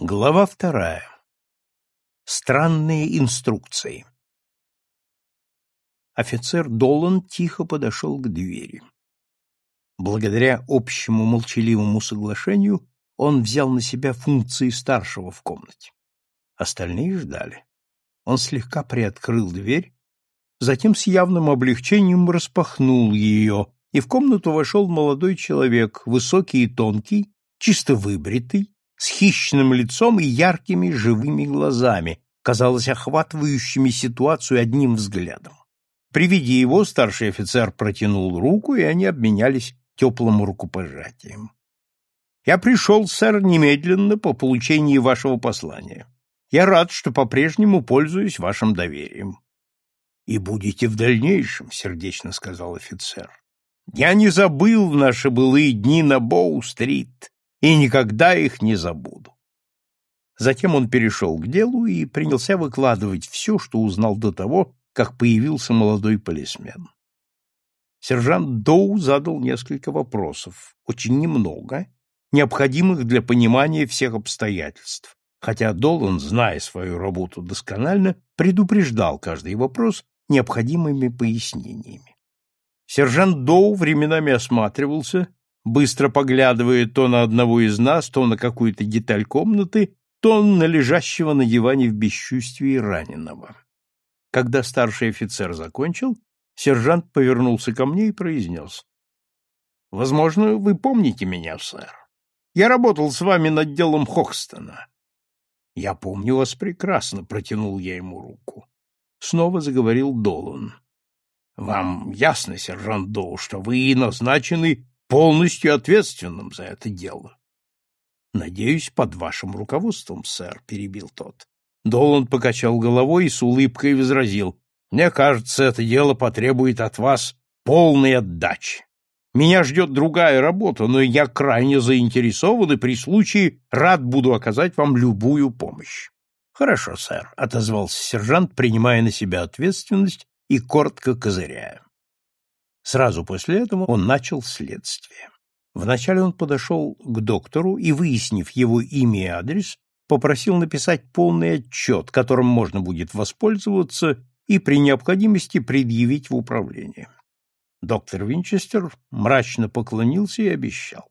Глава вторая. Странные инструкции. Офицер Долан тихо подошел к двери. Благодаря общему молчаливому соглашению он взял на себя функции старшего в комнате. Остальные ждали. Он слегка приоткрыл дверь, затем с явным облегчением распахнул ее, и в комнату вошел молодой человек, высокий и тонкий, чисто выбритый, с хищным лицом и яркими живыми глазами, казалось, охватывающими ситуацию одним взглядом. При виде его старший офицер протянул руку, и они обменялись теплым рукопожатием. «Я пришел, сэр, немедленно по получении вашего послания. Я рад, что по-прежнему пользуюсь вашим доверием». «И будете в дальнейшем», — сердечно сказал офицер. «Я не забыл наши былые дни на Боу-стрит и никогда их не забуду. Затем он перешел к делу и принялся выкладывать все, что узнал до того, как появился молодой полисмен. Сержант Доу задал несколько вопросов, очень немного, необходимых для понимания всех обстоятельств, хотя Долан, зная свою работу досконально, предупреждал каждый вопрос необходимыми пояснениями. Сержант Доу временами осматривался, быстро поглядывая то на одного из нас, то на какую-то деталь комнаты, то на лежащего на диване в бесчувствии раненого. Когда старший офицер закончил, сержант повернулся ко мне и произнес. — Возможно, вы помните меня, сэр. Я работал с вами над делом Хокстона. — Я помню вас прекрасно, — протянул я ему руку. Снова заговорил Долан. — Вам ясно, сержант Доу, что вы назначены полностью ответственным за это дело. Надеюсь, под вашим руководством, сэр, перебил тот. Долан покачал головой и с улыбкой возразил: "Мне кажется, это дело потребует от вас полной отдачи. Меня ждет другая работа, но я крайне заинтересован и при случае рад буду оказать вам любую помощь". "Хорошо, сэр", отозвался сержант, принимая на себя ответственность и коротко козыряя. Сразу после этого он начал следствие. Вначале он подошел к доктору и, выяснив его имя и адрес, попросил написать полный отчет, которым можно будет воспользоваться и при необходимости предъявить в управление. Доктор Винчестер мрачно поклонился и обещал.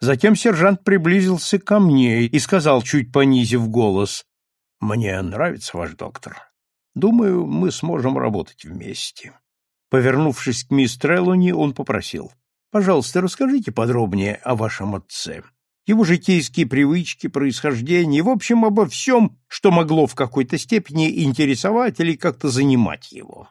Затем сержант приблизился ко мне и сказал, чуть понизив голос, «Мне нравится ваш доктор. Думаю, мы сможем работать вместе». Повернувшись к мисс Треллони, он попросил. «Пожалуйста, расскажите подробнее о вашем отце, его житейские привычки, происхождение, в общем, обо всем, что могло в какой-то степени интересовать или как-то занимать его».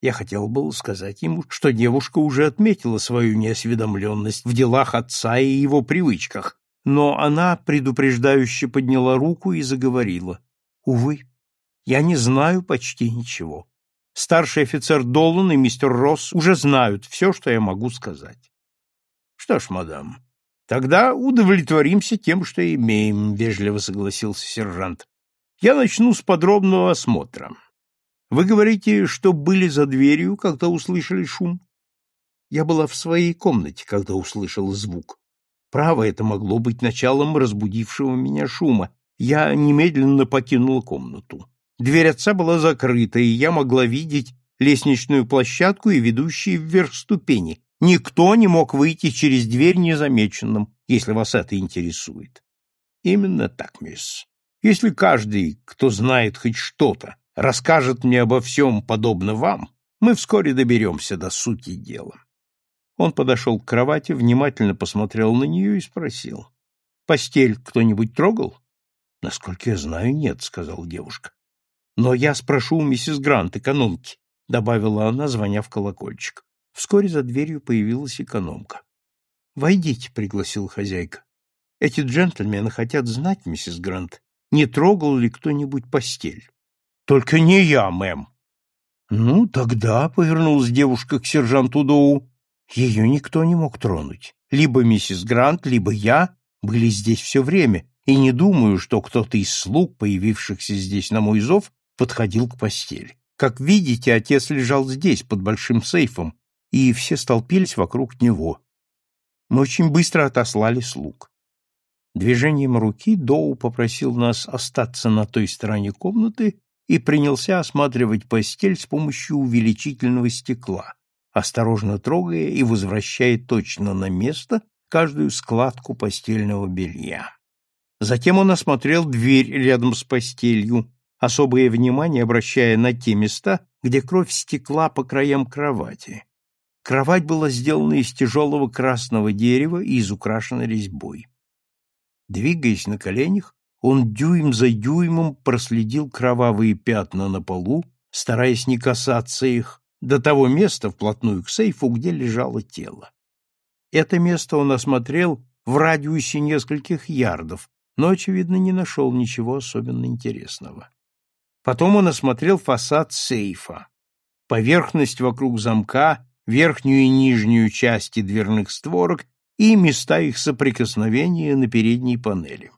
Я хотел был сказать ему, что девушка уже отметила свою неосведомленность в делах отца и его привычках, но она предупреждающе подняла руку и заговорила. «Увы, я не знаю почти ничего. Старший офицер Долан и мистер Росс уже знают все, что я могу сказать. Что ж, мадам, тогда удовлетворимся тем, что имеем, вежливо согласился сержант. Я начну с подробного осмотра. Вы говорите, что были за дверью, когда услышали шум? Я была в своей комнате, когда услышала звук. Право, это могло быть началом разбудившего меня шума. Я немедленно покинула комнату. Дверь отца была закрыта, и я могла видеть лестничную площадку и ведущие вверх ступени. Никто не мог выйти через дверь незамеченным, если вас это интересует. Именно так, мисс. Если каждый, кто знает хоть что-то, расскажет мне обо всем подобно вам, мы вскоре доберемся до сути дела. Он подошел к кровати, внимательно посмотрел на нее и спросил. — Постель кто-нибудь трогал? — Насколько я знаю, нет, — сказала девушка. Но я спрошу у миссис Грант, экономки, — добавила она, звоня в колокольчик. Вскоре за дверью появилась экономка. — Войдите, — пригласила хозяйка. — Эти джентльмены хотят знать, миссис Грант, не трогал ли кто-нибудь постель. — Только не я, мэм. — Ну, тогда, — повернулась девушка к сержанту Доу, — ее никто не мог тронуть. Либо миссис Грант, либо я были здесь все время, и не думаю, что кто-то из слуг, появившихся здесь на мой зов, подходил к постели. Как видите, отец лежал здесь, под большим сейфом, и все столпились вокруг него. Мы очень быстро отослали слуг. Движением руки Доу попросил нас остаться на той стороне комнаты и принялся осматривать постель с помощью увеличительного стекла, осторожно трогая и возвращая точно на место каждую складку постельного белья. Затем он осмотрел дверь рядом с постелью, особое внимание обращая на те места, где кровь стекла по краям кровати. Кровать была сделана из тяжелого красного дерева и изукрашена резьбой. Двигаясь на коленях, он дюйм за дюймом проследил кровавые пятна на полу, стараясь не касаться их, до того места вплотную к сейфу, где лежало тело. Это место он осмотрел в радиусе нескольких ярдов, но, очевидно, не нашел ничего особенно интересного. Потом он осмотрел фасад сейфа, поверхность вокруг замка, верхнюю и нижнюю части дверных створок и места их соприкосновения на передней панели.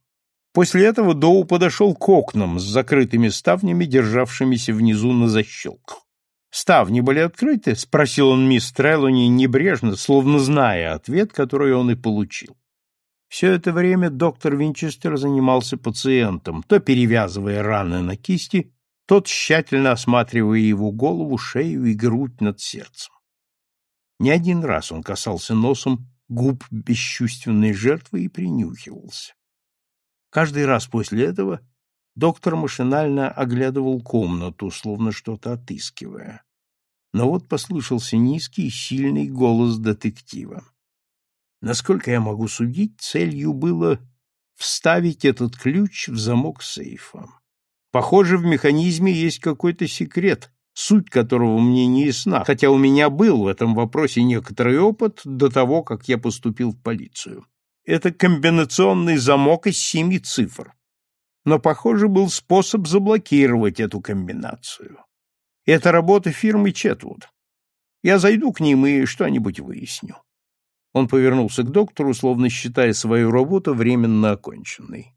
После этого Доу подошел к окнам с закрытыми ставнями, державшимися внизу на защелках. «Ставни были открыты?» — спросил он мисс Треллони небрежно, словно зная ответ, который он и получил. Все это время доктор Винчестер занимался пациентом, то перевязывая раны на кисти, то тщательно осматривая его голову, шею и грудь над сердцем. Не один раз он касался носом губ бесчувственной жертвы и принюхивался. Каждый раз после этого доктор машинально оглядывал комнату, словно что-то отыскивая. Но вот послышался низкий, сильный голос детектива. Насколько я могу судить, целью было вставить этот ключ в замок сейфа. Похоже, в механизме есть какой-то секрет, суть которого мне не ясна, хотя у меня был в этом вопросе некоторый опыт до того, как я поступил в полицию. Это комбинационный замок из семи цифр. Но, похоже, был способ заблокировать эту комбинацию. Это работа фирмы Четвуд. Я зайду к ним и что-нибудь выясню. Он повернулся к доктору, словно считая свою работу временно оконченной.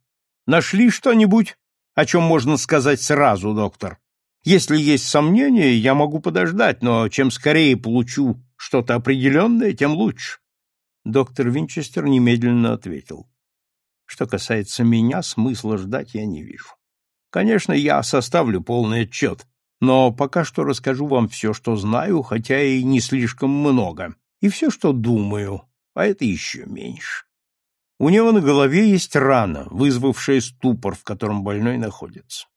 Нашли что-нибудь, о чем можно сказать сразу, доктор? Если есть сомнения, я могу подождать, но чем скорее получу что-то определенное, тем лучше. Доктор Винчестер немедленно ответил. Что касается меня, смысла ждать я не вижу. Конечно, я составлю полный отчет, но пока что расскажу вам все, что знаю, хотя и не слишком много, и все, что думаю, а это еще меньше. У него на голове есть рана, вызвавшая ступор, в котором больной находится.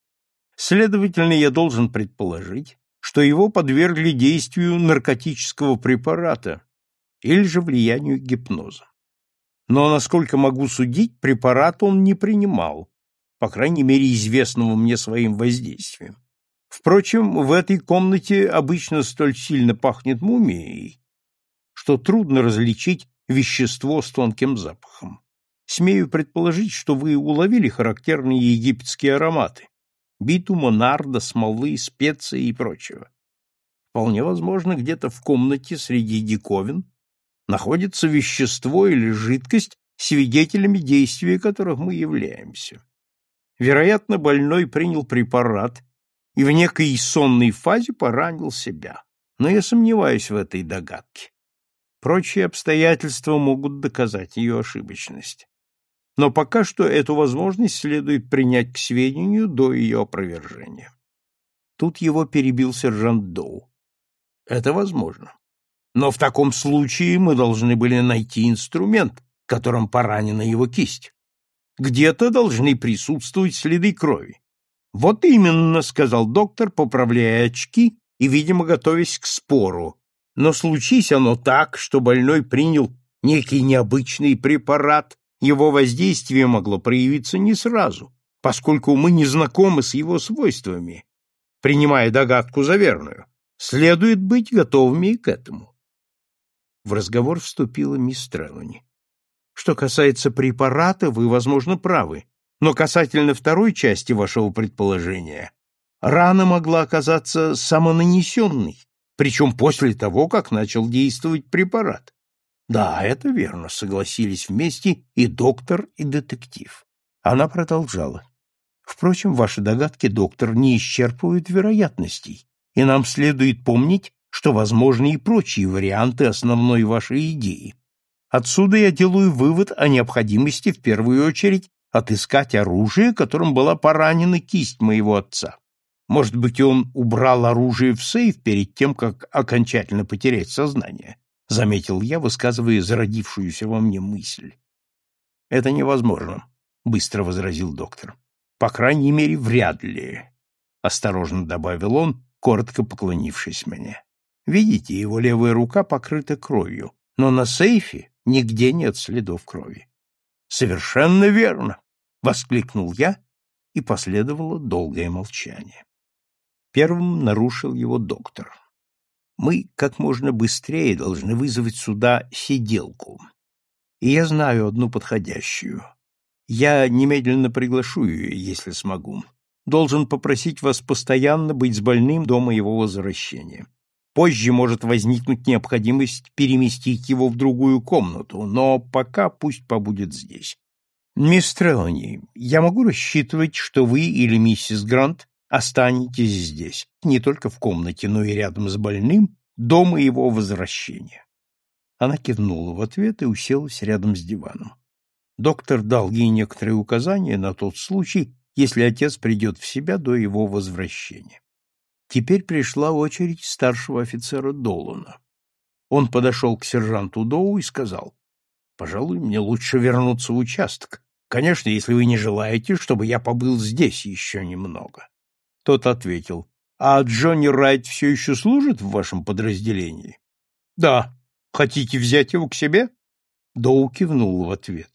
Следовательно, я должен предположить, что его подвергли действию наркотического препарата или же влиянию гипноза. Но, насколько могу судить, препарат он не принимал, по крайней мере, известного мне своим воздействием. Впрочем, в этой комнате обычно столь сильно пахнет мумией, что трудно различить вещество с тонким запахом. Смею предположить, что вы уловили характерные египетские ароматы, битума, нарда, смолы, специи и прочего. Вполне возможно, где-то в комнате среди диковин находится вещество или жидкость, свидетелями действия которых мы являемся. Вероятно, больной принял препарат и в некой сонной фазе поранил себя, но я сомневаюсь в этой догадке. Прочие обстоятельства могут доказать ее ошибочность но пока что эту возможность следует принять к сведению до ее опровержения. Тут его перебил сержант Доу. Это возможно. Но в таком случае мы должны были найти инструмент, которым поранена его кисть. Где-то должны присутствовать следы крови. Вот именно, сказал доктор, поправляя очки и, видимо, готовясь к спору. Но случись оно так, что больной принял некий необычный препарат, его воздействие могло проявиться не сразу, поскольку мы не знакомы с его свойствами. Принимая догадку за верную, следует быть готовыми и к этому. В разговор вступила мисс Треллани. Что касается препарата, вы, возможно, правы, но касательно второй части вашего предположения, рана могла оказаться самонанесенной, причем после того, как начал действовать препарат. Да, это верно, согласились вместе и доктор, и детектив. Она продолжала. Впрочем, ваши догадки, доктор, не исчерпывают вероятностей, и нам следует помнить, что возможны и прочие варианты основной вашей идеи. Отсюда я делаю вывод о необходимости в первую очередь отыскать оружие, которым была поранена кисть моего отца. Может быть, он убрал оружие в сейф перед тем, как окончательно потерять сознание, заметил я, высказывая зародившуюся во мне мысль. Это невозможно, быстро возразил доктор. По крайней мере, вряд ли, осторожно добавил он, коротко поклонившись мне. Видите, его левая рука покрыта кровью, но на сейфе нигде нет следов крови. Совершенно верно, воскликнул я, и последовало долгое молчание. Первым нарушил его доктор. Мы как можно быстрее должны вызвать сюда сиделку. И я знаю одну подходящую. Я немедленно приглашу ее, если смогу. Должен попросить вас постоянно быть с больным до моего возвращения. Позже может возникнуть необходимость переместить его в другую комнату, но пока пусть побудет здесь. Мисс Трелани, я могу рассчитывать, что вы или миссис Грант останетесь здесь, не только в комнате, но и рядом с больным, до моего возвращения. Она кивнула в ответ и уселась рядом с диваном. Доктор дал ей некоторые указания на тот случай, если отец придет в себя до его возвращения. Теперь пришла очередь старшего офицера Долана. Он подошел к сержанту Доу и сказал, «Пожалуй, мне лучше вернуться в участок. Конечно, если вы не желаете, чтобы я побыл здесь еще немного». Тот ответил, «А Джонни Райт все еще служит в вашем подразделении?» «Да. Хотите взять его к себе?» Доу кивнул в ответ.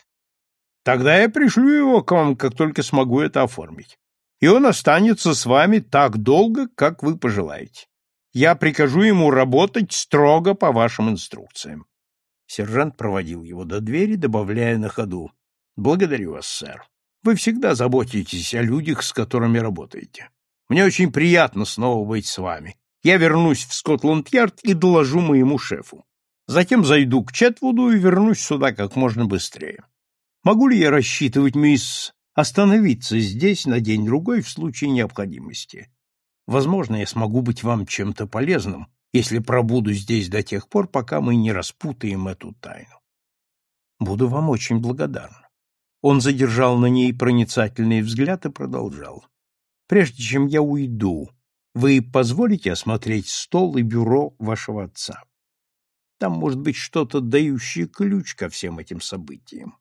«Тогда я пришлю его к вам, как только смогу это оформить. И он останется с вами так долго, как вы пожелаете. Я прикажу ему работать строго по вашим инструкциям». Сержант проводил его до двери, добавляя на ходу. «Благодарю вас, сэр. Вы всегда заботитесь о людях, с которыми работаете. Мне очень приятно снова быть с вами. Я вернусь в Скотланд-Ярд и доложу моему шефу. Затем зайду к Четвуду и вернусь сюда как можно быстрее. Могу ли я рассчитывать, мисс, остановиться здесь на день-другой в случае необходимости? Возможно, я смогу быть вам чем-то полезным, если пробуду здесь до тех пор, пока мы не распутаем эту тайну. Буду вам очень благодарен. Он задержал на ней проницательный взгляд и продолжал. Прежде чем я уйду, вы позволите осмотреть стол и бюро вашего отца? Там может быть что-то, дающее ключ ко всем этим событиям.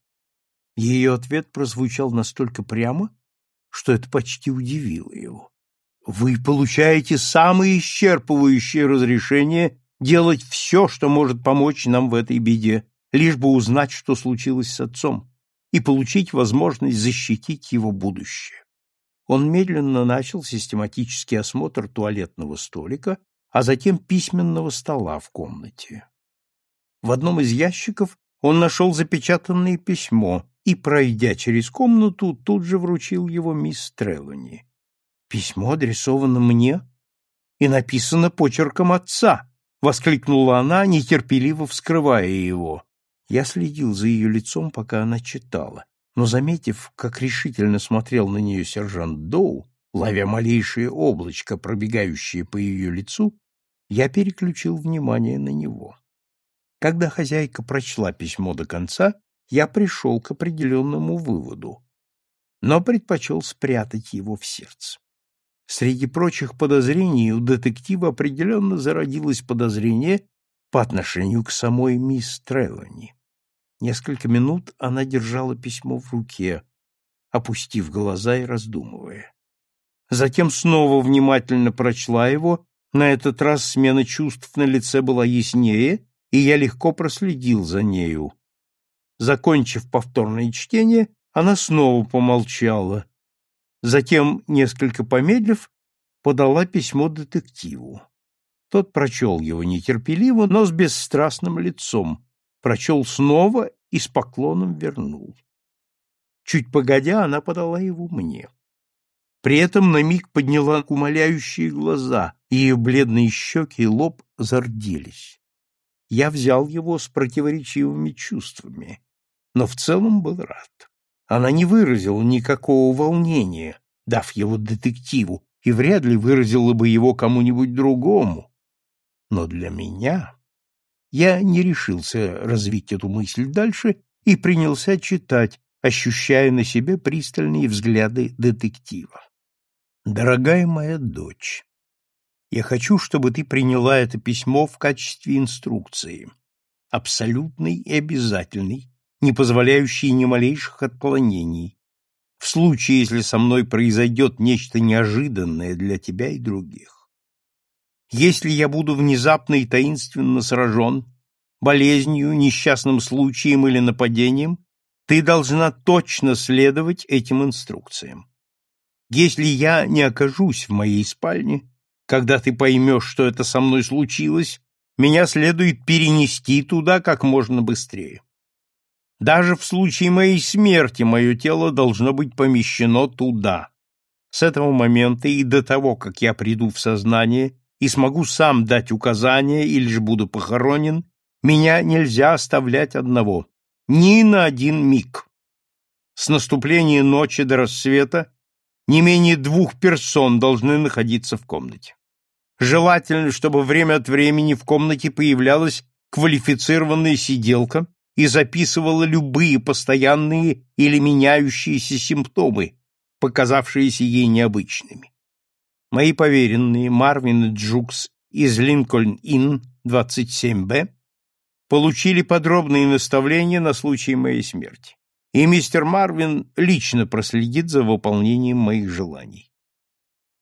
Ее ответ прозвучал настолько прямо, что это почти удивило его. Вы получаете самое исчерпывающее разрешение делать все, что может помочь нам в этой беде, лишь бы узнать, что случилось с отцом, и получить возможность защитить его будущее он медленно начал систематический осмотр туалетного столика, а затем письменного стола в комнате. В одном из ящиков он нашел запечатанное письмо и, пройдя через комнату, тут же вручил его мисс Треллани. «Письмо адресовано мне и написано почерком отца!» — воскликнула она, нетерпеливо вскрывая его. Я следил за ее лицом, пока она читала но, заметив, как решительно смотрел на нее сержант Доу, ловя малейшее облачко, пробегающее по ее лицу, я переключил внимание на него. Когда хозяйка прочла письмо до конца, я пришел к определенному выводу, но предпочел спрятать его в сердце. Среди прочих подозрений у детектива определенно зародилось подозрение по отношению к самой мисс Треллани. Несколько минут она держала письмо в руке, опустив глаза и раздумывая. Затем снова внимательно прочла его, на этот раз смена чувств на лице была яснее, и я легко проследил за нею. Закончив повторное чтение, она снова помолчала. Затем, несколько помедлив, подала письмо детективу. Тот прочел его нетерпеливо, но с бесстрастным лицом, прочел снова и с поклоном вернул. Чуть погодя, она подала его мне. При этом на миг подняла умоляющие глаза, и ее бледные щеки и лоб зарделись. Я взял его с противоречивыми чувствами, но в целом был рад. Она не выразила никакого волнения, дав его детективу, и вряд ли выразила бы его кому-нибудь другому. Но для меня Я не решился развить эту мысль дальше и принялся читать, ощущая на себе пристальные взгляды детектива. Дорогая моя дочь, я хочу, чтобы ты приняла это письмо в качестве инструкции, абсолютной и обязательной, не позволяющей ни малейших отклонений, в случае, если со мной произойдет нечто неожиданное для тебя и других. Если я буду внезапно и таинственно сражен, болезнью, несчастным случаем или нападением, ты должна точно следовать этим инструкциям. Если я не окажусь в моей спальне, когда ты поймешь, что это со мной случилось, меня следует перенести туда как можно быстрее. Даже в случае моей смерти мое тело должно быть помещено туда. С этого момента и до того, как я приду в сознание и смогу сам дать указания или же буду похоронен, меня нельзя оставлять одного, ни на один миг. С наступления ночи до рассвета не менее двух персон должны находиться в комнате. Желательно, чтобы время от времени в комнате появлялась квалифицированная сиделка и записывала любые постоянные или меняющиеся симптомы, показавшиеся ей необычными. Мои поверенные Марвин и Джукс из Линкольн-Инн 27Б получили подробные наставления на случай моей смерти, и мистер Марвин лично проследит за выполнением моих желаний.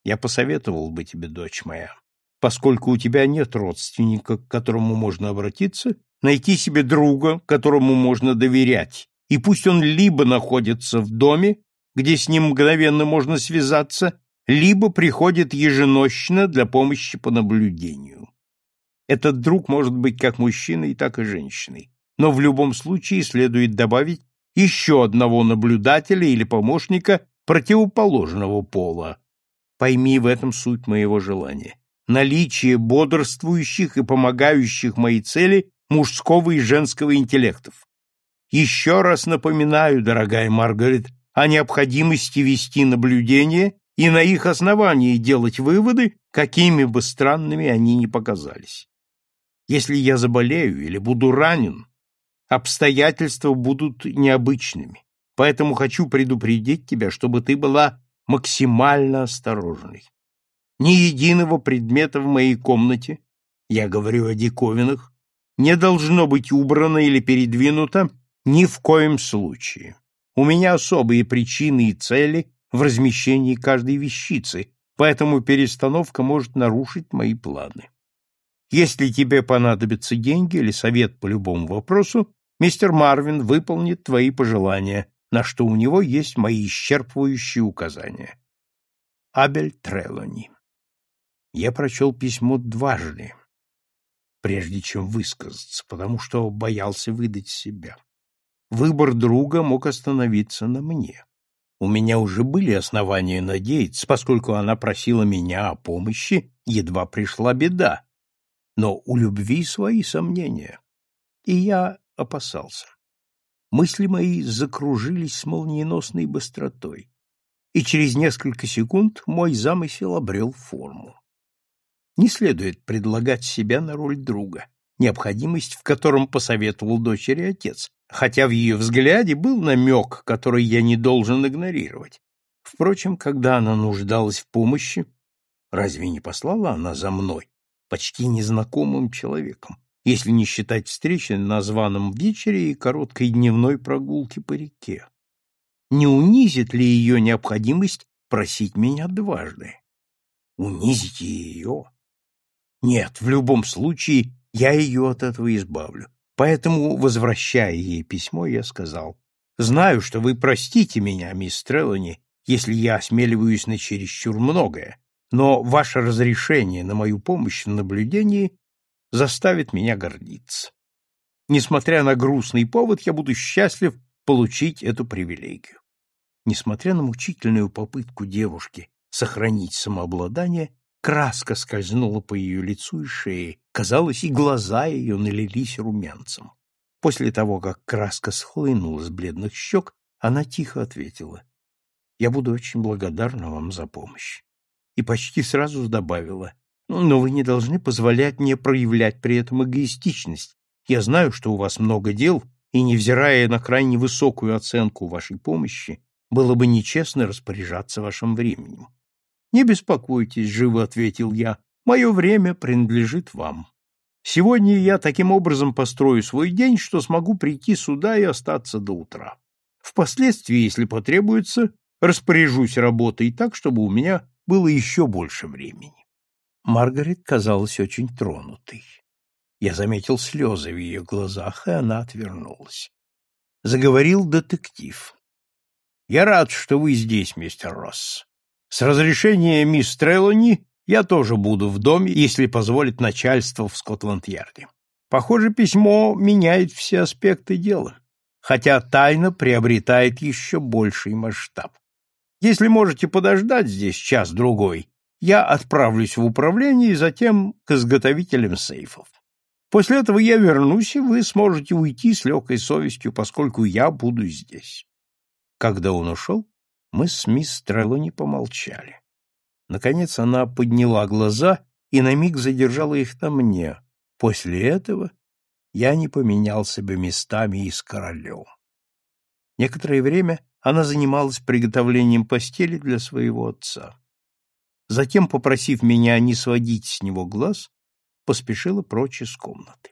Я посоветовал бы тебе, дочь моя, поскольку у тебя нет родственника, к которому можно обратиться, найти себе друга, которому можно доверять, и пусть он либо находится в доме, где с ним мгновенно можно связаться, либо приходит еженощно для помощи по наблюдению. Этот друг может быть как мужчиной, так и женщиной, но в любом случае следует добавить еще одного наблюдателя или помощника противоположного пола. Пойми в этом суть моего желания. Наличие бодрствующих и помогающих моей цели мужского и женского интеллектов. Еще раз напоминаю, дорогая Маргарет, о необходимости вести наблюдение и на их основании делать выводы, какими бы странными они ни показались. Если я заболею или буду ранен, обстоятельства будут необычными, поэтому хочу предупредить тебя, чтобы ты была максимально осторожной. Ни единого предмета в моей комнате, я говорю о диковинах, не должно быть убрано или передвинуто ни в коем случае. У меня особые причины и цели в размещении каждой вещицы, поэтому перестановка может нарушить мои планы. Если тебе понадобятся деньги или совет по любому вопросу, мистер Марвин выполнит твои пожелания, на что у него есть мои исчерпывающие указания. Абель Трелони. Я прочел письмо дважды, прежде чем высказаться, потому что боялся выдать себя. Выбор друга мог остановиться на мне. У меня уже были основания надеяться, поскольку она просила меня о помощи, едва пришла беда, но у любви свои сомнения. И я опасался. Мысли мои закружились с молниеносной быстротой, и через несколько секунд мой замысел обрел форму. Не следует предлагать себя на роль друга, необходимость в котором посоветовал дочери отец, хотя в ее взгляде был намек, который я не должен игнорировать. Впрочем, когда она нуждалась в помощи, разве не послала она за мной? почти незнакомым человеком, если не считать встречи на званом вечере и короткой дневной прогулки по реке. Не унизит ли ее необходимость просить меня дважды? Унизить ее? Нет, в любом случае я ее от этого избавлю. Поэтому, возвращая ей письмо, я сказал, «Знаю, что вы простите меня, мисс Треллани, если я осмеливаюсь на чересчур многое, но ваше разрешение на мою помощь в наблюдении заставит меня гордиться. Несмотря на грустный повод, я буду счастлив получить эту привилегию. Несмотря на мучительную попытку девушки сохранить самообладание, краска скользнула по ее лицу и шее, казалось, и глаза ее налились румянцем. После того, как краска схлынула с бледных щек, она тихо ответила, «Я буду очень благодарна вам за помощь и почти сразу добавила, «Но вы не должны позволять мне проявлять при этом эгоистичность, Я знаю, что у вас много дел, и, невзирая на крайне высокую оценку вашей помощи, было бы нечестно распоряжаться вашим временем. Не беспокойтесь, живо ответил я. Мое время принадлежит вам. Сегодня я таким образом построю свой день, что смогу прийти сюда и остаться до утра. Впоследствии, если потребуется, распоряжусь работой так, чтобы у меня было еще больше времени. Маргарет казалась очень тронутой. Я заметил слезы в ее глазах, и она отвернулась. Заговорил детектив. «Я рад, что вы здесь, мистер Росс. С разрешения мисс Трелони я тоже буду в доме, если позволит начальство в Скотланд-Ярде. Похоже, письмо меняет все аспекты дела, хотя тайна приобретает еще больший масштаб. Если можете подождать здесь час-другой, я отправлюсь в управление и затем к изготовителям сейфов. После этого я вернусь, и вы сможете уйти с легкой совестью, поскольку я буду здесь. Когда он ушел, мы с мисс Треллони помолчали. Наконец она подняла глаза и на миг задержала их на мне. После этого я не поменялся бы местами и с королем. Некоторое время она занималась приготовлением постели для своего отца. Затем, попросив меня не сводить с него глаз, поспешила прочь из комнаты.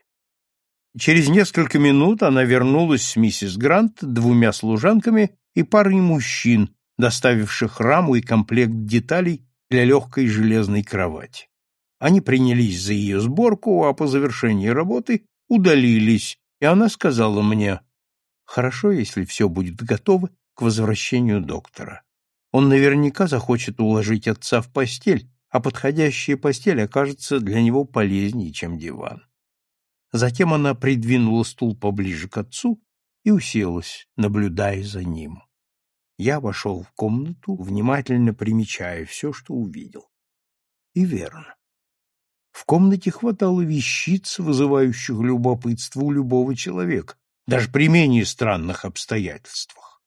Через несколько минут она вернулась с миссис Грант, двумя служанками и парой мужчин, доставивших раму и комплект деталей для легкой железной кровати. Они принялись за ее сборку, а по завершении работы удалились, и она сказала мне, «Хорошо, если все будет готово к возвращению доктора. Он наверняка захочет уложить отца в постель, а подходящая постель окажется для него полезнее, чем диван». Затем она придвинула стул поближе к отцу и уселась, наблюдая за ним. Я вошел в комнату, внимательно примечая все, что увидел. И верно. В комнате хватало вещиц, вызывающих любопытство у любого человека, даже при менее странных обстоятельствах.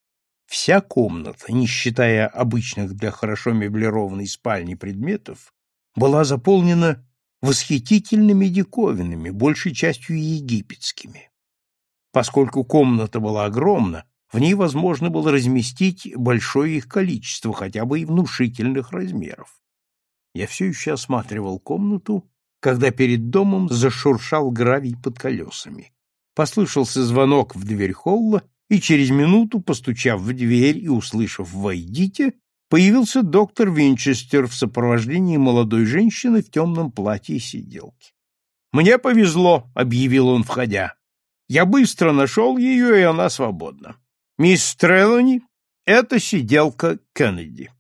Вся комната, не считая обычных для хорошо меблированной спальни предметов, была заполнена восхитительными диковинами, большей частью египетскими. Поскольку комната была огромна, в ней возможно было разместить большое их количество, хотя бы и внушительных размеров. Я все еще осматривал комнату, когда перед домом зашуршал гравий под колесами. Послышался звонок в дверь холла, и через минуту, постучав в дверь и услышав «Войдите», появился доктор Винчестер в сопровождении молодой женщины в темном платье сиделки. «Мне повезло», — объявил он, входя. «Я быстро нашел ее, и она свободна. Мисс Трелани — это сиделка Кеннеди.